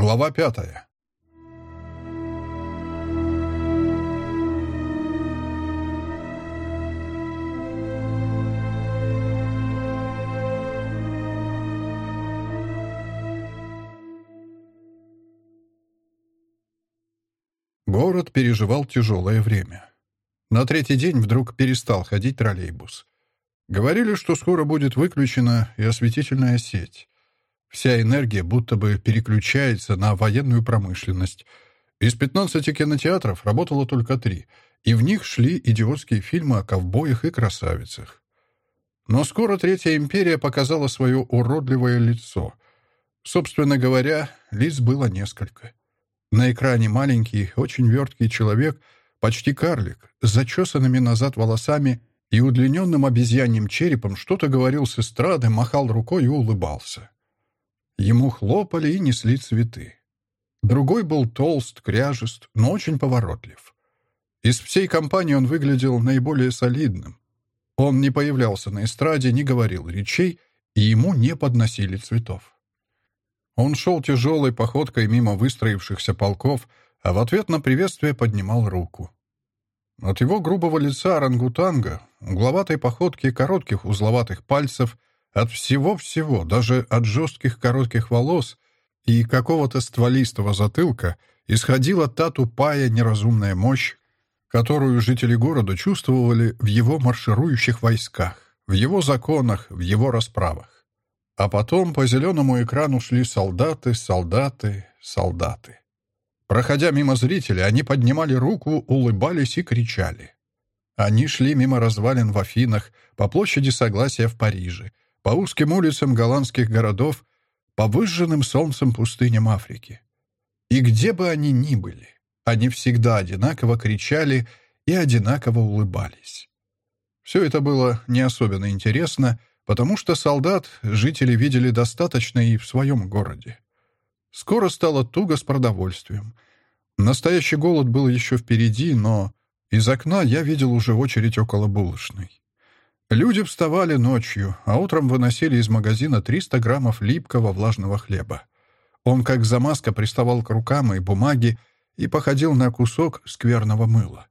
Глава пятая. Город переживал тяжелое время. На третий день вдруг перестал ходить троллейбус. Говорили, что скоро будет выключена и осветительная сеть. Вся энергия будто бы переключается на военную промышленность. Из 15 кинотеатров работало только три, и в них шли идиотские фильмы о ковбоях и красавицах. Но скоро Третья империя показала свое уродливое лицо. Собственно говоря, лиц было несколько. На экране маленький, очень верткий человек, почти карлик, с зачесанными назад волосами и удлиненным обезьяньим черепом что-то говорил с эстрады, махал рукой и улыбался. Ему хлопали и несли цветы. Другой был толст, кряжест, но очень поворотлив. Из всей компании он выглядел наиболее солидным. Он не появлялся на эстраде, не говорил речей, и ему не подносили цветов. Он шел тяжелой походкой мимо выстроившихся полков, а в ответ на приветствие поднимал руку. От его грубого лица орангутанга, угловатой походки коротких узловатых пальцев — от всего-всего, даже от жестких коротких волос и какого-то стволистого затылка, исходила та тупая неразумная мощь, которую жители города чувствовали в его марширующих войсках, в его законах, в его расправах. А потом по зеленому экрану шли солдаты, солдаты, солдаты. Проходя мимо зрителей, они поднимали руку, улыбались и кричали. Они шли мимо развалин в Афинах, по площади Согласия в Париже, по узким улицам голландских городов, по выжженным солнцем пустыням Африки. И где бы они ни были, они всегда одинаково кричали и одинаково улыбались. Все это было не особенно интересно, потому что солдат жители видели достаточно и в своем городе. Скоро стало туго с продовольствием. Настоящий голод был еще впереди, но из окна я видел уже очередь около булочной. Люди вставали ночью, а утром выносили из магазина 300 граммов липкого влажного хлеба. Он как замазка приставал к рукам и бумаге и походил на кусок скверного мыла.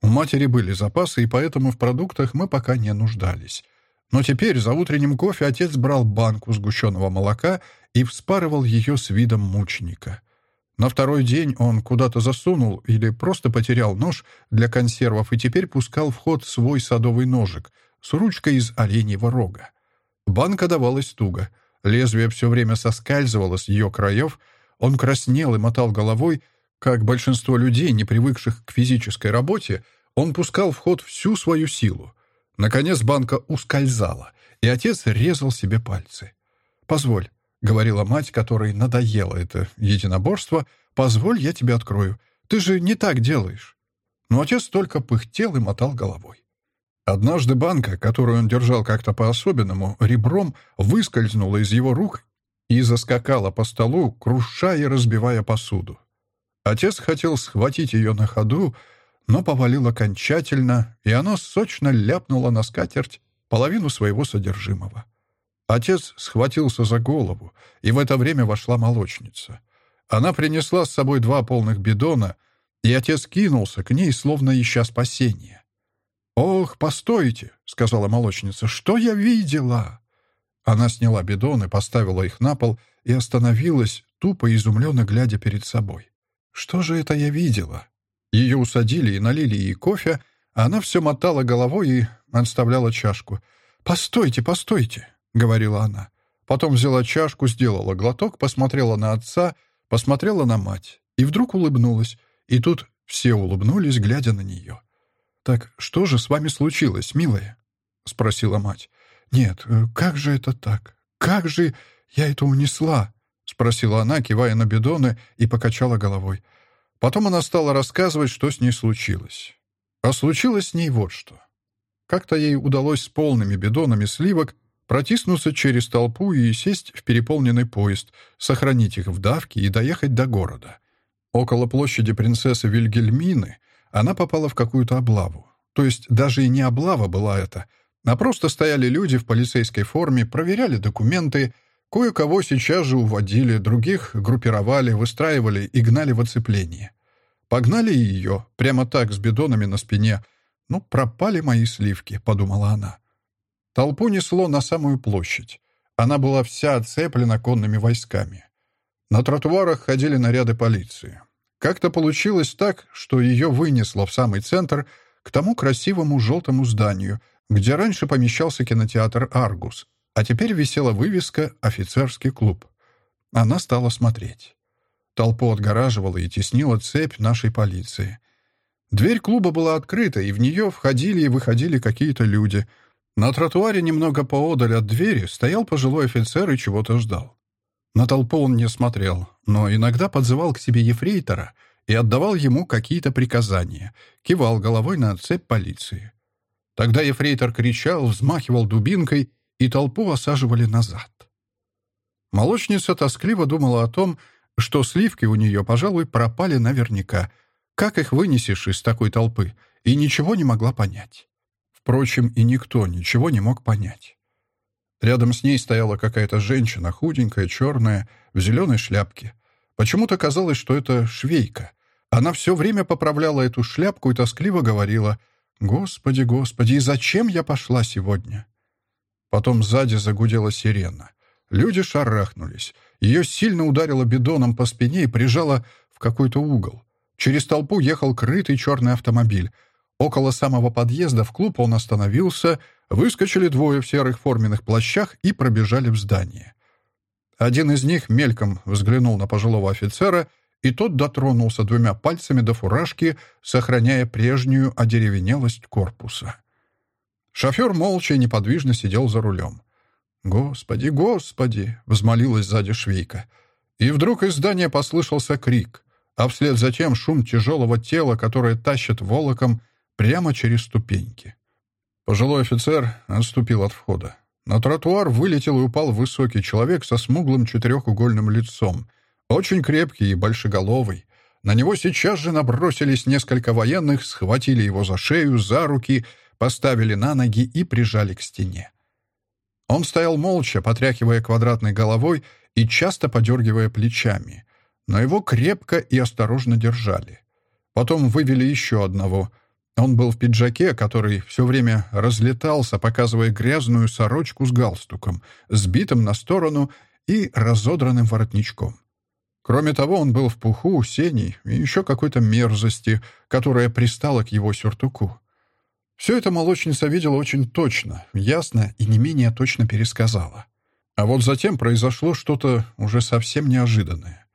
У матери были запасы, и поэтому в продуктах мы пока не нуждались. Но теперь за утренним кофе отец брал банку сгущенного молока и вспарывал ее с видом мученика. На второй день он куда-то засунул или просто потерял нож для консервов и теперь пускал в ход свой садовый ножик — с ручкой из оленьего рога. Банка давалась туго. Лезвие все время соскальзывало с ее краев. Он краснел и мотал головой. Как большинство людей, не привыкших к физической работе, он пускал в ход всю свою силу. Наконец банка ускользала, и отец резал себе пальцы. «Позволь», — говорила мать, которой надоело это единоборство, «позволь, я тебе открою. Ты же не так делаешь». Но отец только пыхтел и мотал головой. Однажды банка, которую он держал как-то по-особенному, ребром выскользнула из его рук и заскакала по столу, крушая и разбивая посуду. Отец хотел схватить ее на ходу, но повалил окончательно, и она сочно ляпнула на скатерть половину своего содержимого. Отец схватился за голову, и в это время вошла молочница. Она принесла с собой два полных бидона, и отец кинулся к ней, словно ища спасения. «Ох, постойте!» — сказала молочница. «Что я видела?» Она сняла бидоны, поставила их на пол и остановилась, тупо изумленно глядя перед собой. «Что же это я видела?» Ее усадили и налили ей кофе, а она все мотала головой и отставляла чашку. «Постойте, постойте!» — говорила она. Потом взяла чашку, сделала глоток, посмотрела на отца, посмотрела на мать и вдруг улыбнулась. И тут все улыбнулись, глядя на нее. «Так что же с вами случилось, милая?» — спросила мать. «Нет, э, как же это так? Как же я это унесла?» — спросила она, кивая на бидоны, и покачала головой. Потом она стала рассказывать, что с ней случилось. А случилось с ней вот что. Как-то ей удалось с полными бидонами сливок протиснуться через толпу и сесть в переполненный поезд, сохранить их в давке и доехать до города. Около площади принцессы Вильгельмины она попала в какую-то облаву. То есть даже и не облава была это, а просто стояли люди в полицейской форме, проверяли документы, Кое-кого сейчас же уводили, других группировали, выстраивали и гнали в оцепление. Погнали ее, прямо так, с бидонами на спине. «Ну, пропали мои сливки», — подумала она. Толпу несло на самую площадь. Она была вся оцеплена конными войсками. На тротуарах ходили наряды полиции. Как-то получилось так, что ее вынесло в самый центр, к тому красивому желтому зданию, где раньше помещался кинотеатр «Аргус», а теперь висела вывеска «Офицерский клуб». Она стала смотреть. Толпу отгораживала и теснила цепь нашей полиции. Дверь клуба была открыта, и в нее входили и выходили какие-то люди. На тротуаре немного поодаль от двери стоял пожилой офицер и чего-то ждал. На толпу он не смотрел, но иногда подзывал к себе ефрейтора и отдавал ему какие-то приказания, кивал головой на цепь полиции. Тогда ефрейтор кричал, взмахивал дубинкой, и толпу осаживали назад. Молочница тоскливо думала о том, что сливки у нее, пожалуй, пропали наверняка. Как их вынесешь из такой толпы? И ничего не могла понять. Впрочем, и никто ничего не мог понять. Рядом с ней стояла какая-то женщина, худенькая, черная, в зеленой шляпке. Почему-то казалось, что это швейка. Она все время поправляла эту шляпку и тоскливо говорила «Господи, Господи, и зачем я пошла сегодня?» Потом сзади загудела сирена. Люди шарахнулись. Ее сильно ударило бидоном по спине и прижало в какой-то угол. Через толпу ехал крытый черный автомобиль. Около самого подъезда в клуб он остановился, выскочили двое в серых форменных плащах и пробежали в здание. Один из них мельком взглянул на пожилого офицера, и тот дотронулся двумя пальцами до фуражки, сохраняя прежнюю одеревенелость корпуса. Шофер молча и неподвижно сидел за рулем. «Господи, Господи!» — взмолилась сзади швейка. И вдруг из здания послышался крик, а вслед за тем шум тяжелого тела, которое тащит волоком прямо через ступеньки. Пожилой офицер отступил от входа. На тротуар вылетел и упал высокий человек со смуглым четырехугольным лицом, очень крепкий и большеголовый. На него сейчас же набросились несколько военных, схватили его за шею, за руки, поставили на ноги и прижали к стене. Он стоял молча, потряхивая квадратной головой и часто подергивая плечами, но его крепко и осторожно держали. Потом вывели еще одного. Он был в пиджаке, который все время разлетался, показывая грязную сорочку с галстуком, сбитым на сторону и разодранным воротничком. Кроме того, он был в пуху, сеней и еще какой-то мерзости, которая пристала к его сюртуку. Все это молочница видела очень точно, ясно и не менее точно пересказала. А вот затем произошло что-то уже совсем неожиданное.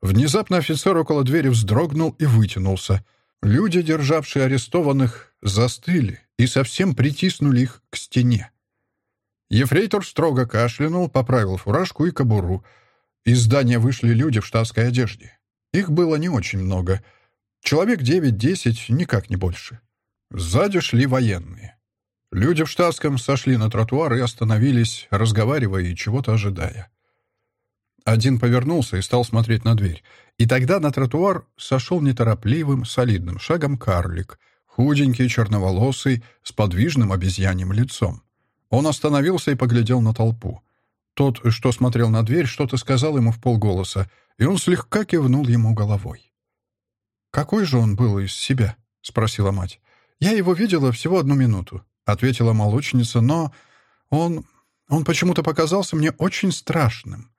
Внезапно офицер около двери вздрогнул и вытянулся. Люди, державшие арестованных, застыли и совсем притиснули их к стене. Ефрейтор строго кашлянул, поправил фуражку и кобуру. Из здания вышли люди в штатской одежде. Их было не очень много. Человек девять-десять, никак не больше. Сзади шли военные. Люди в штатском сошли на тротуар и остановились, разговаривая и чего-то ожидая. Один повернулся и стал смотреть на дверь. И тогда на тротуар сошел неторопливым, солидным шагом карлик, худенький, черноволосый, с подвижным обезьяньим лицом. Он остановился и поглядел на толпу. Тот, что смотрел на дверь, что-то сказал ему в полголоса, и он слегка кивнул ему головой. «Какой же он был из себя?» — спросила мать. «Я его видела всего одну минуту», — ответила молочница, «но он... он почему-то показался мне очень страшным.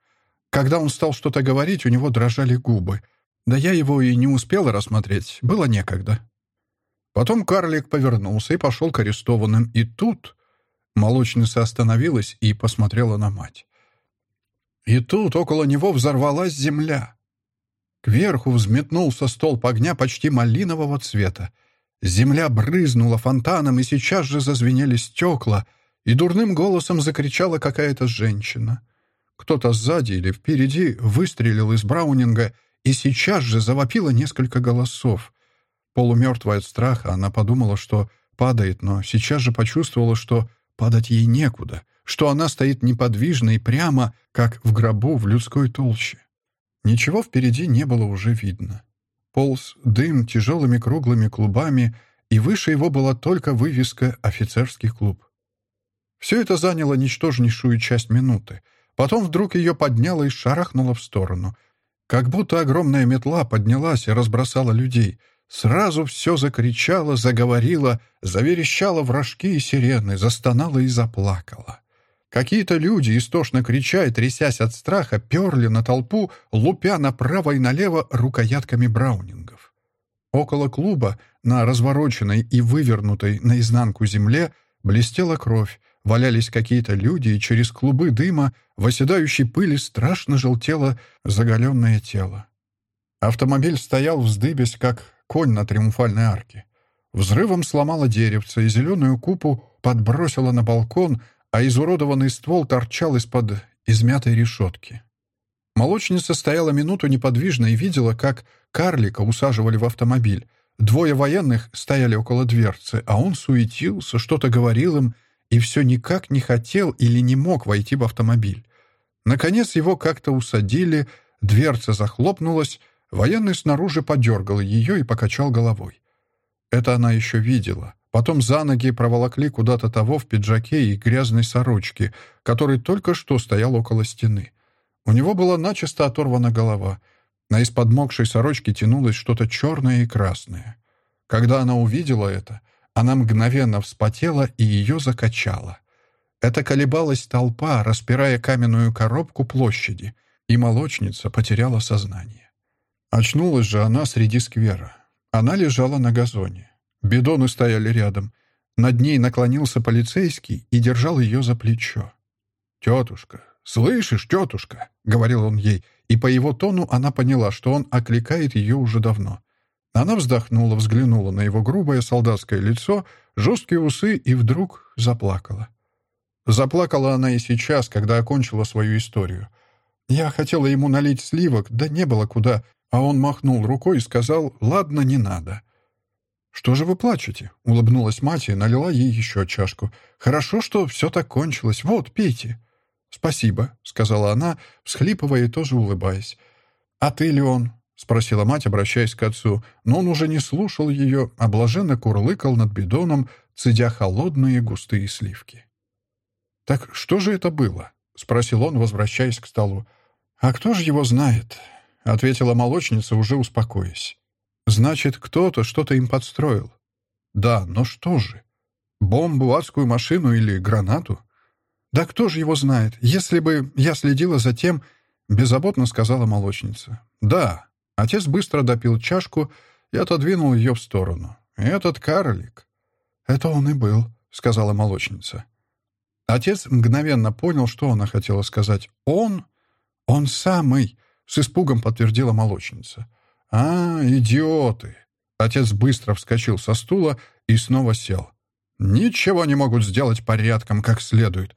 Когда он стал что-то говорить, у него дрожали губы. Да я его и не успела рассмотреть, было некогда». Потом карлик повернулся и пошел к арестованным, и тут молочница остановилась и посмотрела на мать. И тут около него взорвалась земля. Кверху взметнулся столб огня почти малинового цвета. Земля брызнула фонтаном, и сейчас же зазвенели стекла, и дурным голосом закричала какая-то женщина. Кто-то сзади или впереди выстрелил из Браунинга, и сейчас же завопило несколько голосов. Полумертвая от страха, она подумала, что падает, но сейчас же почувствовала, что падать ей некуда, что она стоит неподвижно и прямо, как в гробу в людской толще. Ничего впереди не было уже видно полз дым тяжелыми круглыми клубами, и выше его была только вывеска «Офицерский клуб». Все это заняло ничтожнейшую часть минуты. Потом вдруг ее подняло и шарахнуло в сторону. Как будто огромная метла поднялась и разбросала людей. Сразу все закричало, заговорило, заверещало в рожки и сирены, застонало и заплакало. Какие-то люди, истошно крича и трясясь от страха, перли на толпу, лупя направо и налево рукоятками браунингов. Около клуба, на развороченной и вывернутой наизнанку земле, блестела кровь, валялись какие-то люди, и через клубы дыма в оседающей пыли страшно желтело заголенное тело. Автомобиль стоял вздыбясь, как конь на триумфальной арке. Взрывом сломало деревце, и зеленую купу подбросило на балкон, а изуродованный ствол торчал из-под измятой решетки. Молочница стояла минуту неподвижно и видела, как карлика усаживали в автомобиль. Двое военных стояли около дверцы, а он суетился, что-то говорил им, и все никак не хотел или не мог войти в автомобиль. Наконец его как-то усадили, дверца захлопнулась, военный снаружи подергал ее и покачал головой. Это она еще видела. Потом за ноги проволокли куда-то того в пиджаке и грязной сорочке, который только что стоял около стены. У него была начисто оторвана голова. На из-под сорочки тянулось что-то черное и красное. Когда она увидела это, она мгновенно вспотела и ее закачала. Это колебалась толпа, распирая каменную коробку площади, и молочница потеряла сознание. Очнулась же она среди сквера. Она лежала на газоне. Бидоны стояли рядом. Над ней наклонился полицейский и держал ее за плечо. «Тетушка, слышишь, тетушка?» — говорил он ей, и по его тону она поняла, что он окликает ее уже давно. Она вздохнула, взглянула на его грубое солдатское лицо, жесткие усы и вдруг заплакала. Заплакала она и сейчас, когда окончила свою историю. Я хотела ему налить сливок, да не было куда, а он махнул рукой и сказал «Ладно, не надо». «Что же вы плачете?» — улыбнулась мать и налила ей еще чашку. «Хорошо, что все так кончилось. Вот, пейте». «Спасибо», — сказала она, всхлипывая и тоже улыбаясь. «А ты, Леон, — спросила мать, обращаясь к отцу, но он уже не слушал ее, а блаженно курлыкал над бидоном, цедя холодные густые сливки. «Так что же это было?» — спросил он, возвращаясь к столу. «А кто же его знает?» — ответила молочница, уже успокоясь. «Значит, кто-то что-то им подстроил». «Да, но что же? Бомбу, адскую машину или гранату?» «Да кто же его знает? Если бы я следила за тем...» — беззаботно сказала молочница. «Да, Отец быстро допил чашку и отодвинул ее в сторону. «Этот карлик». «Это он и был», — сказала молочница. Отец мгновенно понял, что она хотела сказать. «Он? Он самый!» — с испугом подтвердила молочница. «А, идиоты!» Отец быстро вскочил со стула и снова сел. «Ничего не могут сделать порядком, как следует.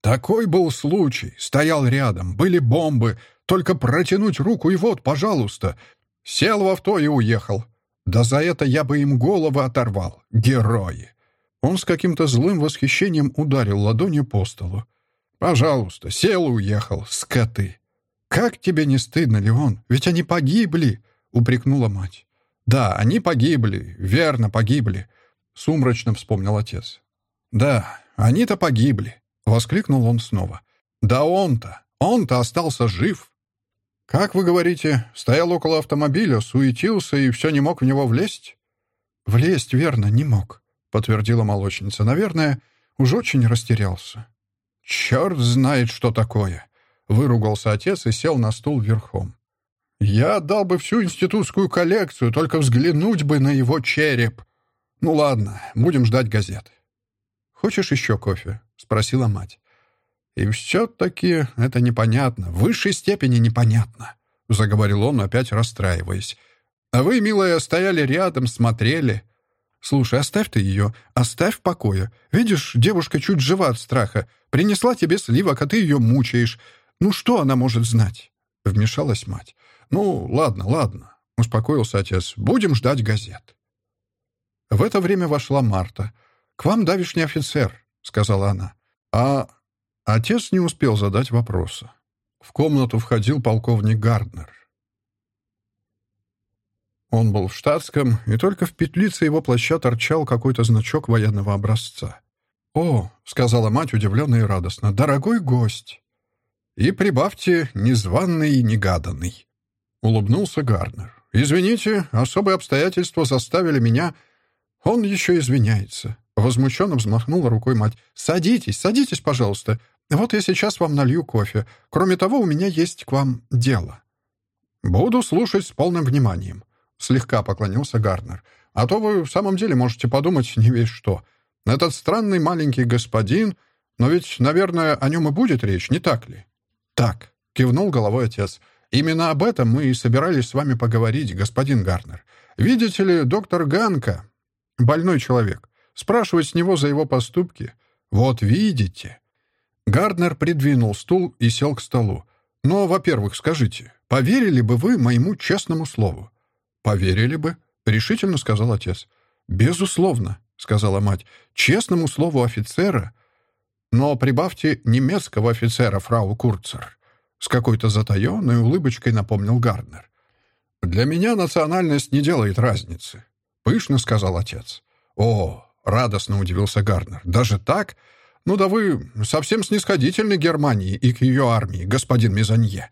Такой был случай. Стоял рядом, были бомбы, только протянуть руку и вот, пожалуйста. Сел в авто и уехал. Да за это я бы им головы оторвал. Герои!» Он с каким-то злым восхищением ударил ладонью по столу. «Пожалуйста, сел и уехал, скоты!» «Как тебе не стыдно, Леон? Ведь они погибли!» — упрекнула мать. «Да, они погибли, верно, погибли», — сумрачно вспомнил отец. «Да, они-то погибли», — воскликнул он снова. «Да он-то, он-то остался жив!» «Как вы говорите, стоял около автомобиля, суетился и все не мог в него влезть?» «Влезть, верно, не мог», — подтвердила молочница. «Наверное, уж очень растерялся». «Черт знает, что такое!» — выругался отец и сел на стул верхом. «Я отдал бы всю институтскую коллекцию, только взглянуть бы на его череп. Ну ладно, будем ждать газет». «Хочешь еще кофе?» — спросила мать. «И все-таки это непонятно, в высшей степени непонятно», — заговорил он, опять расстраиваясь. «А вы, милая, стояли рядом, смотрели». «Слушай, оставь ты ее, оставь в покое. Видишь, девушка чуть жива от страха. Принесла тебе сливок, а ты ее мучаешь. Ну что она может знать?» Вмешалась мать. «Ну, ладно, ладно», — успокоился отец. «Будем ждать газет». В это время вошла Марта. «К вам давишний офицер», — сказала она. «А Отец не успел задать вопроса. В комнату входил полковник Гарднер. Он был в штатском, и только в петлице его плаща торчал какой-то значок военного образца. «О», — сказала мать удивленно и радостно, — «дорогой гость». И прибавьте «незваный и негаданный». Улыбнулся Гарнер. «Извините, особые обстоятельства заставили меня...» «Он еще извиняется». Возмущенно взмахнула рукой мать. «Садитесь, садитесь, пожалуйста. Вот я сейчас вам налью кофе. Кроме того, у меня есть к вам дело». «Буду слушать с полным вниманием», — слегка поклонился Гарнер. «А то вы в самом деле можете подумать не весь что. Этот странный маленький господин... Но ведь, наверное, о нем и будет речь, не так ли?» «Так», — кивнул головой отец. «Именно об этом мы и собирались с вами поговорить, господин Гарнер. Видите ли, доктор Ганка — больной человек. Спрашивать с него за его поступки. Вот видите». Гарднер придвинул стул и сел к столу. «Но, во-первых, скажите, поверили бы вы моему честному слову?» «Поверили бы», — решительно сказал отец. «Безусловно», — сказала мать, — «честному слову офицера». «Но прибавьте немецкого офицера, фрау Курцер», — с какой-то затаенной улыбочкой напомнил Гарднер. «Для меня национальность не делает разницы», — пышно сказал отец. «О, Радостно удивился Гарнер. «Даже так? Ну да вы совсем снисходительны Германии и к ее армии, господин Мезонье».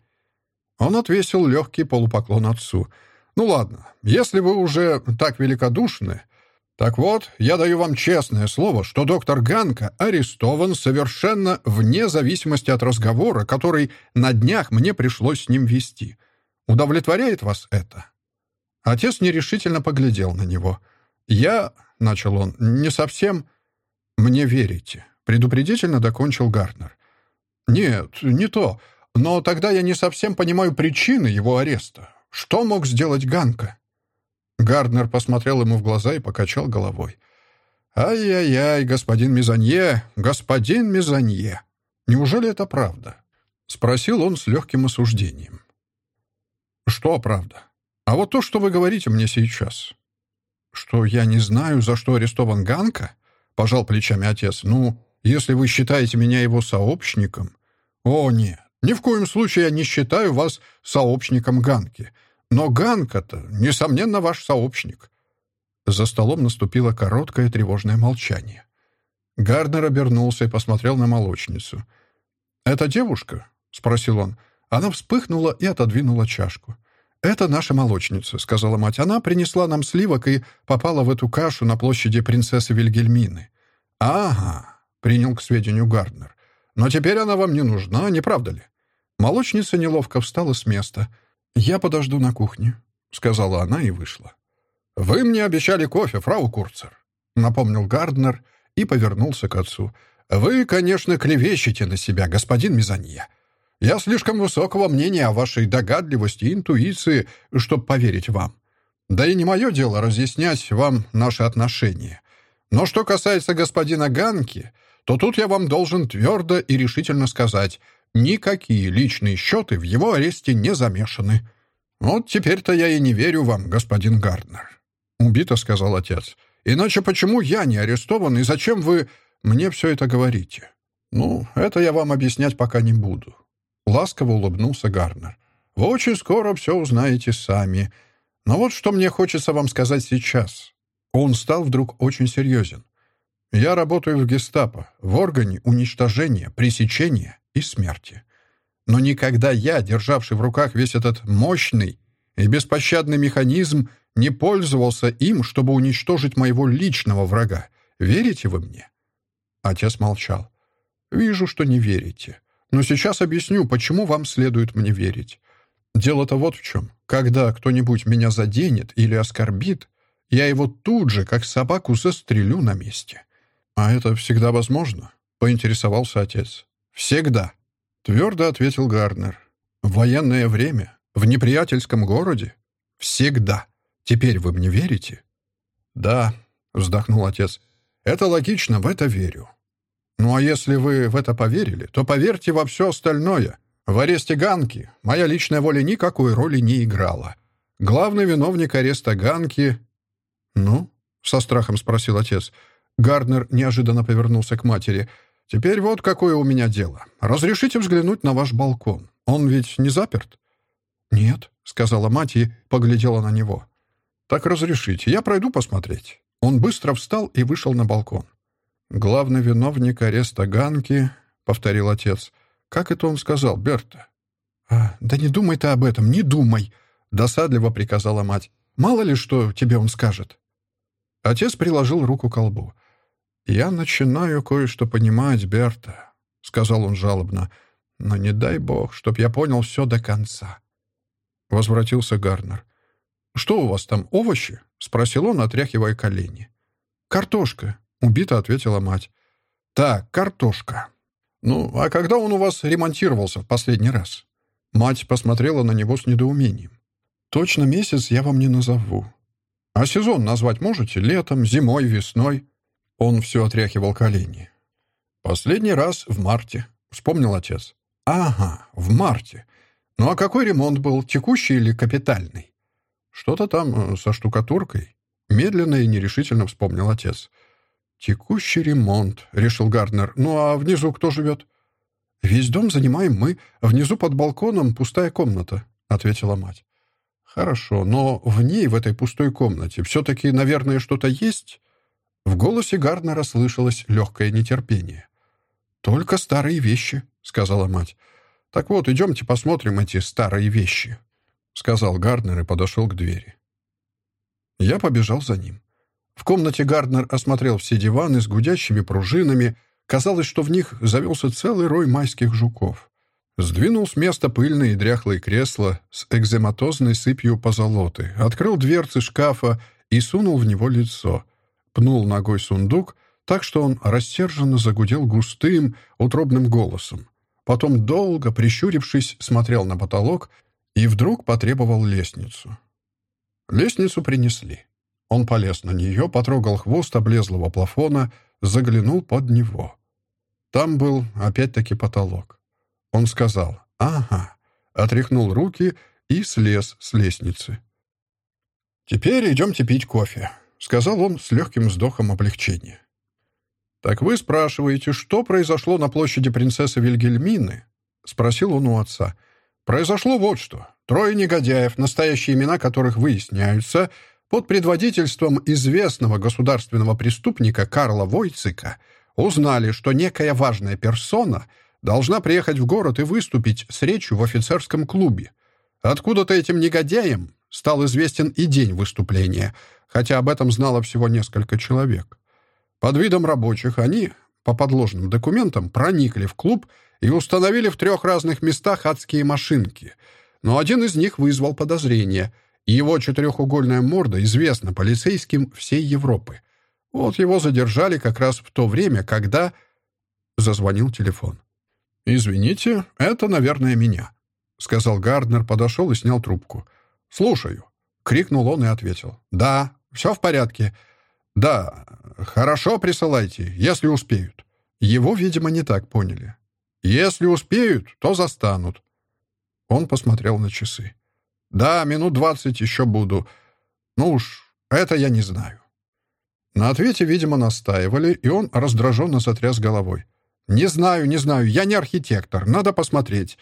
Он отвесил легкий полупоклон отцу. «Ну ладно, если вы уже так великодушны...» «Так вот, я даю вам честное слово, что доктор Ганка арестован совершенно вне зависимости от разговора, который на днях мне пришлось с ним вести. Удовлетворяет вас это?» Отец нерешительно поглядел на него. «Я — начал он, — «не совсем...» «Мне верите», — предупредительно докончил Гартнер. «Нет, не то. Но тогда я не совсем понимаю причины его ареста. Что мог сделать Ганка?» Гарднер посмотрел ему в глаза и покачал головой. «Ай-яй-яй, господин Мизанье, господин Мизанье! Неужели это правда?» — спросил он с легким осуждением. «Что правда? А вот то, что вы говорите мне сейчас. «Что я не знаю, за что арестован Ганка?» — пожал плечами отец. «Ну, если вы считаете меня его сообщником...» «О, нет, ни в коем случае я не считаю вас сообщником Ганки. Но Ганка-то, несомненно, ваш сообщник». За столом наступило короткое тревожное молчание. Гарднер обернулся и посмотрел на молочницу. «Это девушка?» — спросил он. Она вспыхнула и отодвинула чашку. «Это наша молочница», — сказала мать. «Она принесла нам сливок и попала в эту кашу на площади принцессы Вильгельмины». «Ага», — принял к сведению Гарднер. «Но теперь она вам не нужна, не правда ли?» Молочница неловко встала с места. «Я подожду на кухне», — сказала она и вышла. «Вы мне обещали кофе, фрау Курцер», — напомнил Гарднер и повернулся к отцу. «Вы, конечно, клевещете на себя, господин Мизанье. Я слишком высокого мнения о вашей догадливости и интуиции, чтобы поверить вам. Да и не мое дело разъяснять вам наши отношения. Но что касается господина Ганки, то тут я вам должен твердо и решительно сказать, никакие личные счеты в его аресте не замешаны. Вот теперь-то я и не верю вам, господин Гарднер. Убито сказал отец. Иначе почему я не арестован и зачем вы мне все это говорите? Ну, это я вам объяснять пока не буду. Ласково улыбнулся Гарнер. «Вы очень скоро все узнаете сами. Но вот что мне хочется вам сказать сейчас». Он стал вдруг очень серьезен. «Я работаю в гестапо, в органе уничтожения, пресечения и смерти. Но никогда я, державший в руках весь этот мощный и беспощадный механизм, не пользовался им, чтобы уничтожить моего личного врага. Верите вы мне?» Отец молчал. «Вижу, что не верите. Но сейчас объясню, почему вам следует мне верить. Дело-то вот в чем. Когда кто-нибудь меня заденет или оскорбит, я его тут же, как собаку, застрелю на месте. А это всегда возможно? Поинтересовался отец. Всегда. Твердо ответил Гарнер. В военное время? В неприятельском городе? Всегда. Теперь вы мне верите? Да, вздохнул отец. Это логично, в это верю. Ну а если вы в это поверили, то поверьте во все остальное. В аресте Ганки моя личная воля никакой роли не играла. Главный виновник ареста Ганки... «Ну?» — со страхом спросил отец. Гарднер неожиданно повернулся к матери. «Теперь вот какое у меня дело. Разрешите взглянуть на ваш балкон. Он ведь не заперт?» «Нет», — сказала мать и поглядела на него. «Так разрешите, я пройду посмотреть». Он быстро встал и вышел на балкон. «Главный виновник ареста Ганки», — повторил отец. Как это он сказал, Берта? А, да не думай ты об этом, не думай, досадливо приказала мать. Мало ли что тебе он скажет. Отец приложил руку к колбу. «Я начинаю кое-что понимать, Берта», — сказал он жалобно. «Но не дай бог, чтоб я понял все до конца». Возвратился Гарнер. «Что у вас там, овощи?» — спросил он, отряхивая колени. «Картошка», — убито ответила мать. «Так, картошка. Ну, а когда он у вас ремонтировался в последний раз?» Мать посмотрела на него с недоумением. «Точно месяц я вам не назову. А сезон назвать можете? Летом, зимой, весной?» Он все отряхивал колени. «Последний раз в марте», — вспомнил отец. «Ага, в марте. Ну а какой ремонт был, текущий или капитальный?» «Что-то там э, со штукатуркой», — медленно и нерешительно вспомнил отец. «Текущий ремонт», — решил Гарднер. «Ну а внизу кто живет?» «Весь дом занимаем мы. Внизу под балконом пустая комната», — ответила мать. «Хорошо, но в ней, в этой пустой комнате, все-таки, наверное, что-то есть?» В голосе Гарднера слышалось легкое нетерпение. «Только старые вещи», — сказала мать. «Так вот, идемте посмотрим эти старые вещи», — сказал Гарднер и подошел к двери. Я побежал за ним. В комнате Гарднер осмотрел все диваны с гудящими пружинами. Казалось, что в них завелся целый рой майских жуков. Сдвинул с места пыльные и дряхлые кресла с экзематозной сыпью позолоты, открыл дверцы шкафа и сунул в него лицо. Пнул ногой сундук, так что он рассерженно загудел густым, утробным голосом. Потом, долго прищурившись, смотрел на потолок и вдруг потребовал лестницу. Лестницу принесли. Он полез на нее, потрогал хвост облезлого плафона, заглянул под него. Там был опять-таки потолок. Он сказал «Ага», отряхнул руки и слез с лестницы. «Теперь идемте пить кофе», — сказал он с легким вздохом облегчения. «Так вы спрашиваете, что произошло на площади принцессы Вильгельмины?» — спросил он у отца. «Произошло вот что. Трое негодяев, настоящие имена которых выясняются, под предводительством известного государственного преступника Карла Войцика узнали, что некая важная персона — должна приехать в город и выступить с речью в офицерском клубе. Откуда-то этим негодяям стал известен и день выступления, хотя об этом знало всего несколько человек. Под видом рабочих они, по подложным документам, проникли в клуб и установили в трех разных местах адские машинки. Но один из них вызвал подозрение, его четырехугольная морда известна полицейским всей Европы. Вот его задержали как раз в то время, когда... Зазвонил телефон. «Извините, это, наверное, меня», — сказал Гарднер, подошел и снял трубку. «Слушаю», — крикнул он и ответил. «Да, все в порядке. Да, хорошо, присылайте, если успеют». Его, видимо, не так поняли. «Если успеют, то застанут». Он посмотрел на часы. «Да, минут двадцать еще буду. Ну уж, это я не знаю». На ответе, видимо, настаивали, и он раздраженно сотряс головой. «Не знаю, не знаю. Я не архитектор. Надо посмотреть.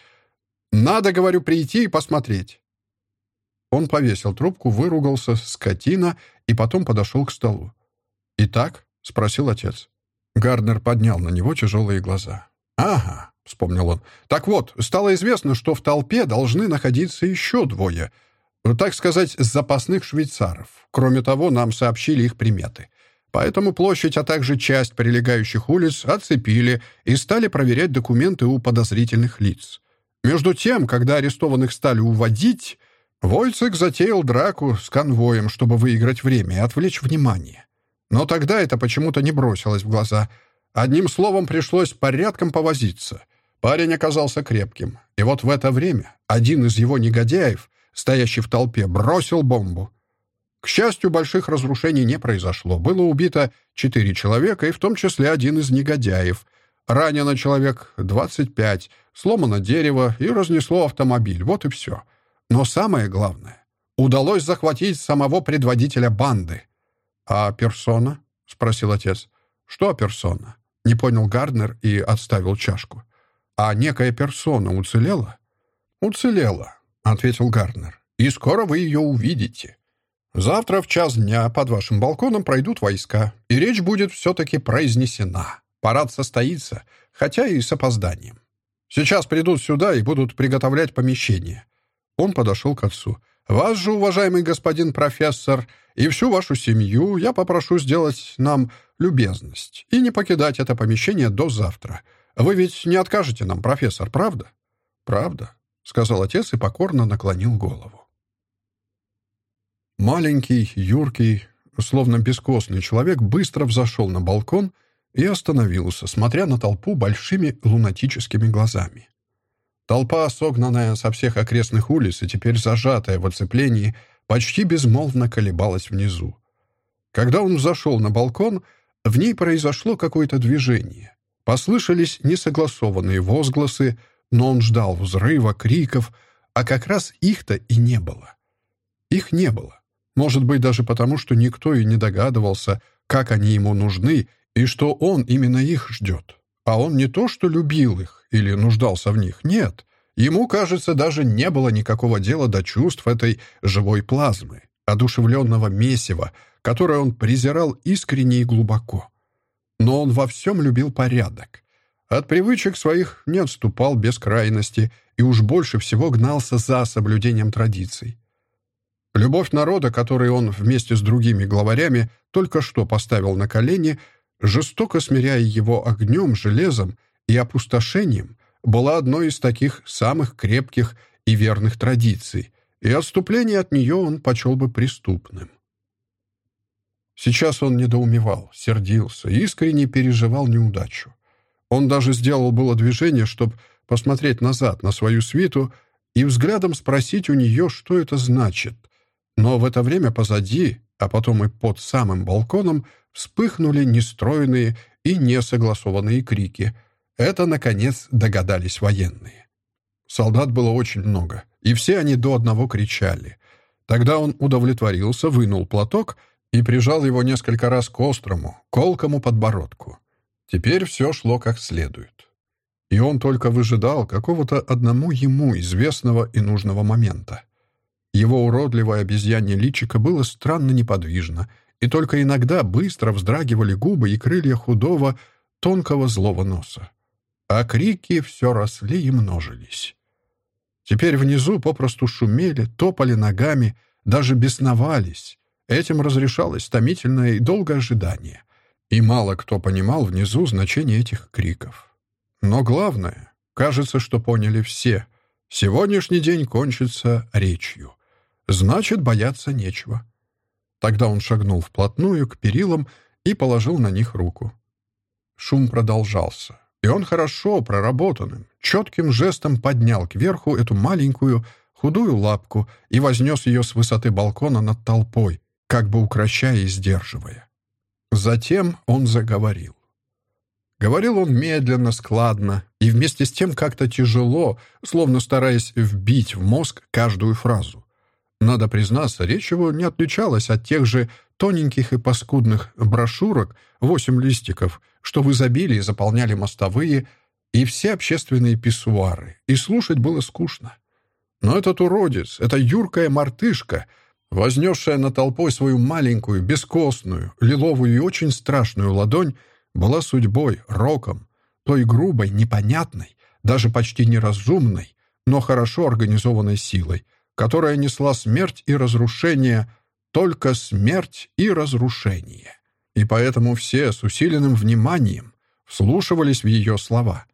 Надо, говорю, прийти и посмотреть». Он повесил трубку, выругался, скотина, и потом подошел к столу. «Итак?» — спросил отец. Гарднер поднял на него тяжелые глаза. «Ага», — вспомнил он. «Так вот, стало известно, что в толпе должны находиться еще двое, так сказать, запасных швейцаров. Кроме того, нам сообщили их приметы. Поэтому площадь, а также часть прилегающих улиц оцепили и стали проверять документы у подозрительных лиц. Между тем, когда арестованных стали уводить, Войцек затеял драку с конвоем, чтобы выиграть время и отвлечь внимание. Но тогда это почему-то не бросилось в глаза. Одним словом, пришлось порядком повозиться. Парень оказался крепким. И вот в это время один из его негодяев, стоящий в толпе, бросил бомбу. К счастью, больших разрушений не произошло. Было убито четыре человека, и в том числе один из негодяев. Ранено человек 25, сломано дерево и разнесло автомобиль. Вот и все. Но самое главное, удалось захватить самого предводителя банды. «А персона?» — спросил отец. «Что персона?» — не понял Гарднер и отставил чашку. «А некая персона уцелела?» «Уцелела», — ответил Гарднер. «И скоро вы ее увидите». Завтра в час дня под вашим балконом пройдут войска, и речь будет все-таки произнесена. Парад состоится, хотя и с опозданием. Сейчас придут сюда и будут приготовлять помещение». Он подошел к отцу. «Вас же, уважаемый господин профессор, и всю вашу семью я попрошу сделать нам любезность и не покидать это помещение до завтра. Вы ведь не откажете нам, профессор, правда?» «Правда», — сказал отец и покорно наклонил голову. Маленький, юркий, словно бескостный человек быстро взошел на балкон и остановился, смотря на толпу большими лунатическими глазами. Толпа, согнанная со всех окрестных улиц и теперь зажатая в оцеплении, почти безмолвно колебалась внизу. Когда он взошел на балкон, в ней произошло какое-то движение. Послышались несогласованные возгласы, но он ждал взрыва, криков, а как раз их-то и не было. Их не было. Может быть, даже потому, что никто и не догадывался, как они ему нужны, и что он именно их ждет. А он не то, что любил их или нуждался в них, нет. Ему, кажется, даже не было никакого дела до чувств этой живой плазмы, одушевленного месива, которое он презирал искренне и глубоко. Но он во всем любил порядок. От привычек своих не отступал без крайности и уж больше всего гнался за соблюдением традиций. Любовь народа, который он вместе с другими главарями только что поставил на колени, жестоко смиряя его огнем, железом и опустошением, была одной из таких самых крепких и верных традиций, и отступление от нее он почел бы преступным. Сейчас он недоумевал, сердился, искренне переживал неудачу. Он даже сделал было движение, чтобы посмотреть назад на свою свиту и взглядом спросить у нее, что это значит. Но в это время позади, а потом и под самым балконом, вспыхнули нестроенные и несогласованные крики. Это, наконец, догадались военные. Солдат было очень много, и все они до одного кричали. Тогда он удовлетворился, вынул платок и прижал его несколько раз к острому, колкому подбородку. Теперь все шло как следует. И он только выжидал какого-то одному ему известного и нужного момента. Его уродливое обезьянье личико было странно неподвижно, и только иногда быстро вздрагивали губы и крылья худого, тонкого злого носа. А крики все росли и множились. Теперь внизу попросту шумели, топали ногами, даже бесновались. Этим разрешалось томительное и долгое ожидание. И мало кто понимал внизу значение этих криков. Но главное, кажется, что поняли все. Сегодняшний день кончится речью. Значит, бояться нечего. Тогда он шагнул вплотную к перилам и положил на них руку. Шум продолжался, и он хорошо проработанным, четким жестом поднял кверху эту маленькую, худую лапку и вознес ее с высоты балкона над толпой, как бы укращая и сдерживая. Затем он заговорил. Говорил он медленно, складно и вместе с тем как-то тяжело, словно стараясь вбить в мозг каждую фразу. Надо признаться, речь его не отличалась от тех же тоненьких и паскудных брошюрок, восемь листиков, что в изобилии заполняли мостовые и все общественные писсуары, и слушать было скучно. Но этот уродец, эта юркая мартышка, вознесшая на толпой свою маленькую, бескостную, лиловую и очень страшную ладонь, была судьбой, роком, той грубой, непонятной, даже почти неразумной, но хорошо организованной силой, которая несла смерть и разрушение, только смерть и разрушение. И поэтому все с усиленным вниманием вслушивались в ее слова.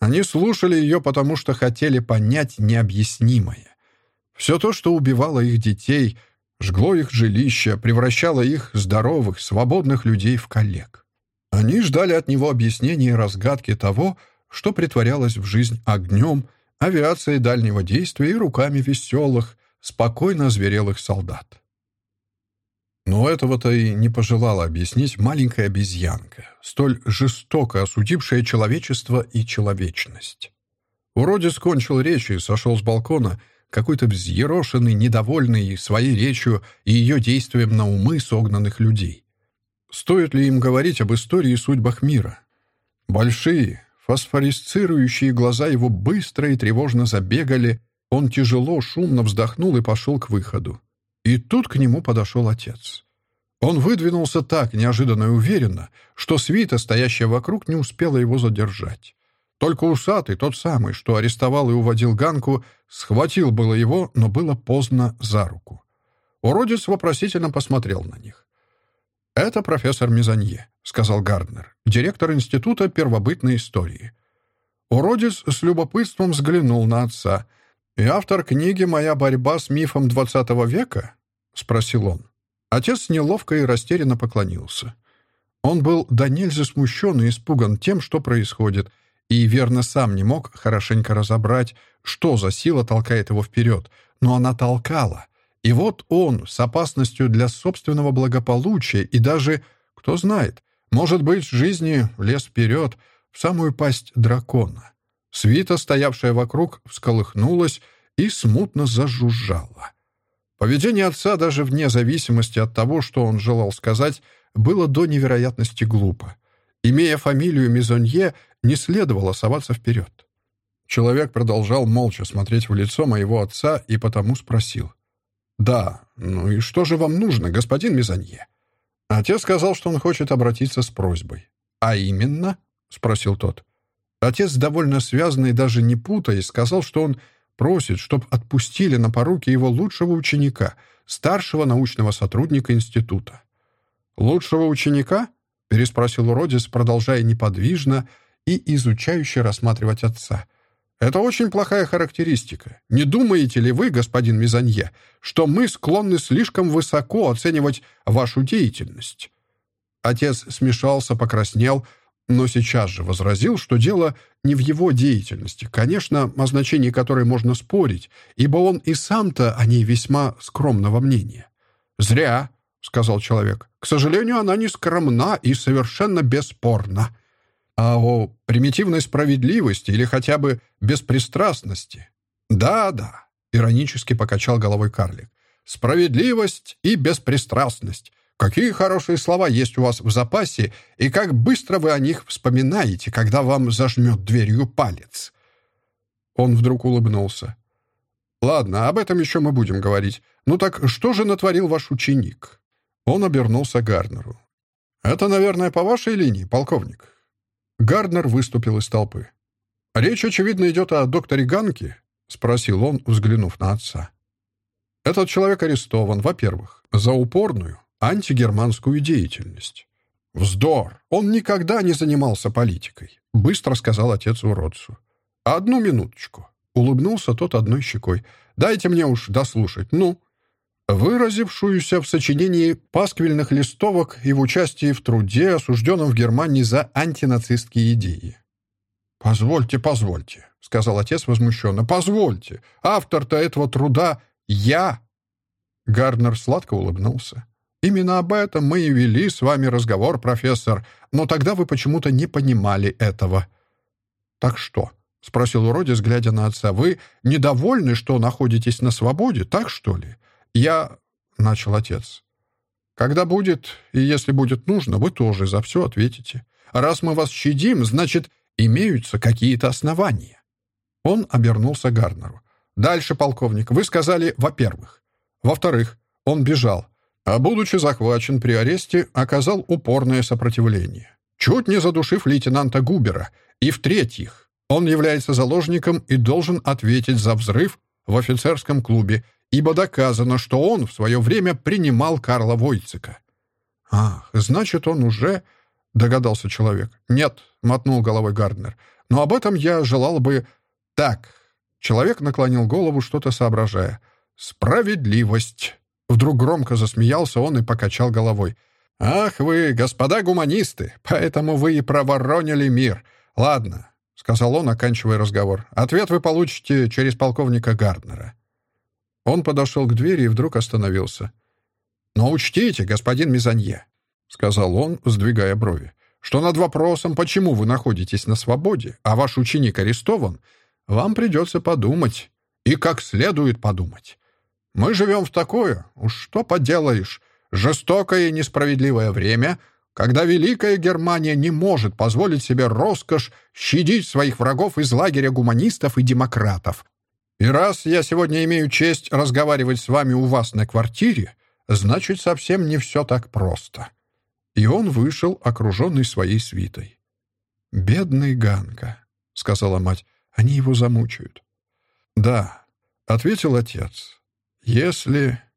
Они слушали ее, потому что хотели понять необъяснимое. Все то, что убивало их детей, жгло их жилища, превращало их, здоровых, свободных людей, в коллег. Они ждали от него объяснения и разгадки того, что притворялось в жизнь огнем — авиацией дальнего действия и руками веселых, спокойно озверелых солдат. Но этого-то и не пожелала объяснить маленькая обезьянка, столь жестоко осудившая человечество и человечность. Уродец кончил речь и сошел с балкона, какой-то взъерошенный, недовольный своей речью и ее действием на умы согнанных людей. Стоит ли им говорить об истории и судьбах мира? Большие, Фосфорисцирующие глаза его быстро и тревожно забегали. Он тяжело, шумно вздохнул и пошел к выходу. И тут к нему подошел отец. Он выдвинулся так неожиданно и уверенно, что свита, стоящая вокруг, не успела его задержать. Только усатый, тот самый, что арестовал и уводил Ганку, схватил было его, но было поздно за руку. Уродец вопросительно посмотрел на них. «Это профессор Мизанье», — сказал Гарднер, директор Института первобытной истории. Уродец с любопытством взглянул на отца. «И автор книги «Моя борьба с мифом XX века»?» — спросил он. Отец неловко и растерянно поклонился. Он был до нельзя смущен и испуган тем, что происходит, и верно сам не мог хорошенько разобрать, что за сила толкает его вперед, но она толкала. И вот он с опасностью для собственного благополучия и даже, кто знает, может быть, жизни лез вперед в самую пасть дракона. Свита, стоявшая вокруг, всколыхнулась и смутно зажужжала. Поведение отца, даже вне зависимости от того, что он желал сказать, было до невероятности глупо. Имея фамилию Мизонье, не следовало соваться вперед. Человек продолжал молча смотреть в лицо моего отца и потому спросил. «Да, ну и что же вам нужно, господин Мизонье?» Отец сказал, что он хочет обратиться с просьбой. «А именно?» — спросил тот. Отец, довольно связанный, даже не путаясь, сказал, что он просит, чтобы отпустили на поруки его лучшего ученика, старшего научного сотрудника института. «Лучшего ученика?» — переспросил уродец, продолжая неподвижно и изучающе рассматривать отца. «Это очень плохая характеристика. Не думаете ли вы, господин Мизанье, что мы склонны слишком высоко оценивать вашу деятельность?» Отец смешался, покраснел, но сейчас же возразил, что дело не в его деятельности, конечно, о значении которой можно спорить, ибо он и сам-то о ней весьма скромного мнения. «Зря», — сказал человек. «К сожалению, она не скромна и совершенно бесспорна. А о примитивной справедливости или хотя бы беспристрастности?» «Да-да», — иронически покачал головой карлик. «Справедливость и беспристрастность. Какие хорошие слова есть у вас в запасе, и как быстро вы о них вспоминаете, когда вам зажмет дверью палец!» Он вдруг улыбнулся. «Ладно, об этом еще мы будем говорить. Ну так что же натворил ваш ученик?» Он обернулся к Гарднеру. «Это, наверное, по вашей линии, полковник?» Гарднер выступил из толпы. «Речь, очевидно, идет о докторе Ганке?» — спросил он, взглянув на отца. «Этот человек арестован, во-первых, за упорную, антигерманскую деятельность. «Вздор! Он никогда не занимался политикой», — быстро сказал отец уродцу. «Одну минуточку», — улыбнулся тот одной щекой. «Дайте мне уж дослушать, ну». Выразившуюся в сочинении пасквильных листовок и в участии в труде, осужденном в Германии за антинацистские идеи. «Позвольте, позвольте», — сказал отец возмущенно. «Позвольте. Автор-то этого труда я». Гарднер сладко улыбнулся. Именно об этом мы и вели с вами разговор, профессор, но тогда вы почему-то не понимали этого». «Так что?» — спросил уродец, глядя на отца. «Вы недовольны, что находитесь на свободе, так что ли?» «Я...» — начал отец. «Когда будет, и если будет нужно, вы тоже за все ответите. Раз мы вас щадим, значит, имеются какие-то основания». Он обернулся Гарнеру. «Дальше, полковник, вы сказали, во-первых. Во-вторых, он бежал а, будучи захвачен при аресте, оказал упорное сопротивление, чуть не задушив лейтенанта Губера. И в-третьих, он является заложником и должен ответить за взрыв в офицерском клубе, ибо доказано, что он в свое время принимал Карла Войцека. «Ах, значит, он уже...» — догадался человек. «Нет», — мотнул головой Гарднер, — «но об этом я желал бы...» «Так...» — человек наклонил голову, что-то соображая. «Справедливость». Вдруг громко засмеялся он и покачал головой. «Ах вы, господа гуманисты, поэтому вы и проворонили мир. Ладно», — сказал он, оканчивая разговор. «Ответ вы получите через полковника Гарднера». Он подошел к двери и вдруг остановился. «Но учтите, господин Мизанье», — сказал он, сдвигая брови, «что над вопросом, почему вы находитесь на свободе, а ваш ученик арестован, вам придется подумать, и как следует подумать. Мы живем в такое, уж что поделаешь, жестокое и несправедливое время, когда Великая Германия не может позволить себе роскошь щадить своих врагов из лагеря гуманистов и демократов. И раз я сегодня имею честь разговаривать с вами у вас на квартире, значит, совсем не все так просто». И он вышел, окруженный своей свитой. «Бедный Ганка», — сказала мать. «Они его замучают». «Да», — ответил отец. «Если...»